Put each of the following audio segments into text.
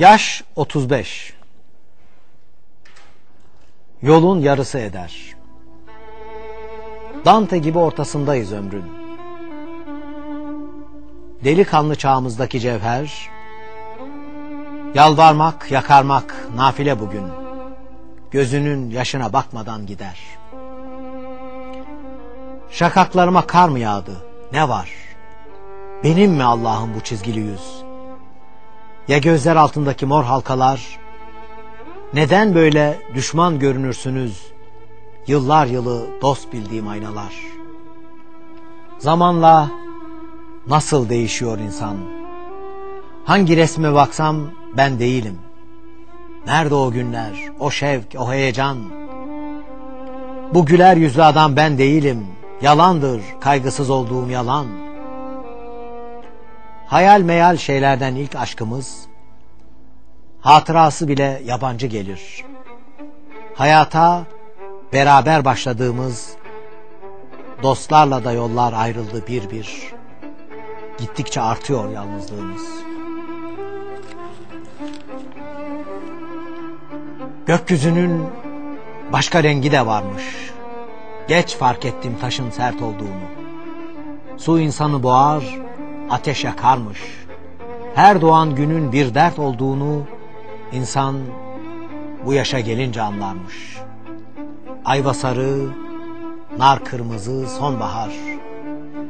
Yaş 35. Yolun yarısı eder. Dante gibi ortasındayız ömrün. Delikanlı çağımızdaki cevher, yalvarmak, yakarmak nafile bugün. Gözünün yaşına bakmadan gider. Şakaklarıma kar mı yağdı? Ne var? Benim mi Allah'ım bu çizgili yüz? Ya gözler altındaki mor halkalar? Neden böyle düşman görünürsünüz? Yıllar yılı dost bildiğim aynalar. Zamanla nasıl değişiyor insan? Hangi resme baksam ben değilim. Nerede o günler, o şevk, o heyecan? Bu güler yüzlü adam ben değilim. Yalandır kaygısız olduğum yalan. Hayal meyal şeylerden ilk aşkımız, hatırası bile yabancı gelir. Hayata beraber başladığımız dostlarla da yollar ayrıldı bir bir. Gittikçe artıyor yalnızlığımız. Gökyüzünün başka rengi de varmış. Geç fark ettim taşın sert olduğunu. Su insanı boğar, ateş yakarmış. Her doğan günün bir dert olduğunu insan bu yaşa gelince anlarmış. Ayva sarı, nar kırmızı, sonbahar.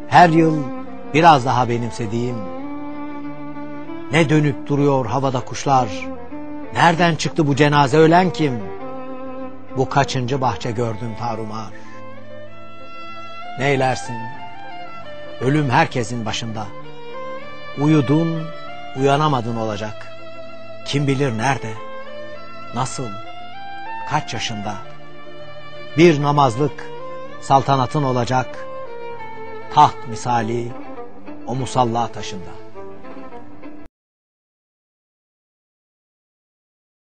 Her yıl biraz daha benimsediğim. Ne dönüp duruyor havada kuşlar. Nereden çıktı bu cenaze ölen kim? Bu kaçıncı bahçe gördüm tarumar. Neylersin? Ölüm herkesin başında. Uyudun, uyanamadın olacak. Kim bilir nerede, nasıl, kaç yaşında. Bir namazlık saltanatın olacak. Taht misali o musalla taşında.